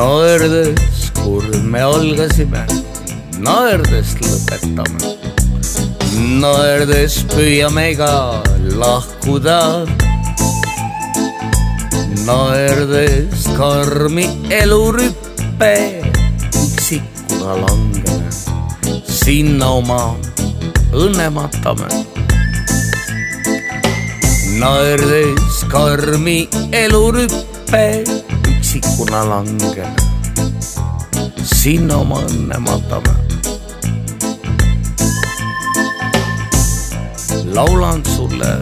naerdes, kui me algasime, naerdes lõpetame. naerdes püüame ka lahkuda. naerdes karmi elurüppe üksikuna langeme, sinna oma õnne matame naerdes karmi elurüppe üksikuna langeme. sinna oma õnne matame. laulan sulle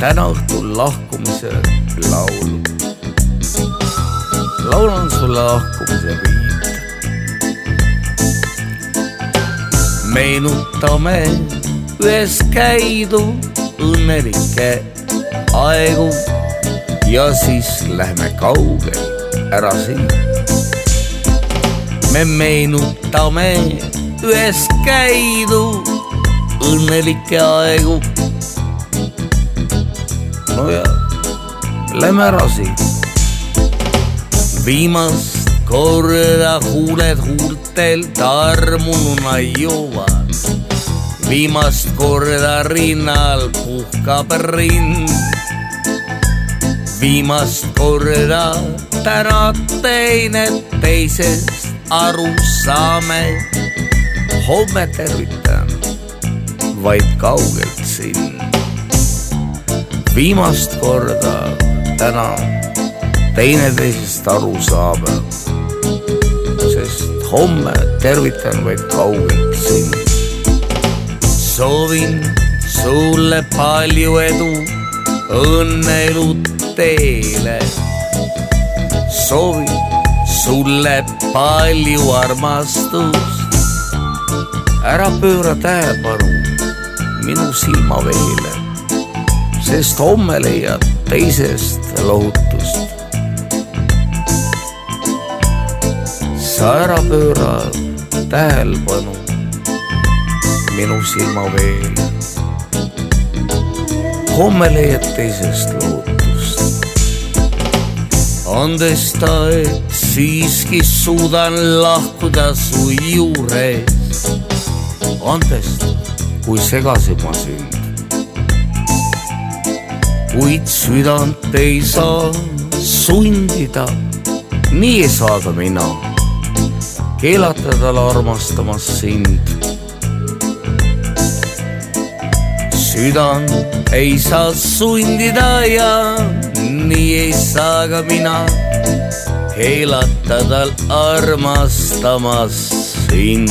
täna õhtul lahkumise laulu. laulan sulle lahkumise viite. meenutame ühes käidu õnnelikke aegu ja siis lähme kaugele ära siit. me meenutame ühes käidu õnnelikke aegu. no ja lähme ära siit. viimast korda huuled huultelt armununa joovad. viimast korda rinnal puhkab rind. viimast korda täna teine teisest aru saame. homme tervitan vaid kaugelt sind. viimast korda täna teineteisest aru saame. sest homme tervitan vaid kaugelt sind. soovin sulle palju edu, õnne elu teele soovin sulle palju armastust. ära pööra tähelepanu minu silmaveele, sest homme leiad teisest lohutust. sa ära pööra tähelepanu minu silmaveele. homme leiad teisest lohutust andesta, et siiski suudan lahkuda su juures. andesta, kui segasin ma sind. kuid südant ei saa sundida, nii ei saa ka mina keelata tal armastamast sind. Südant ei saa sundida ja nii ei saa ka mina keelata tal armastamast sind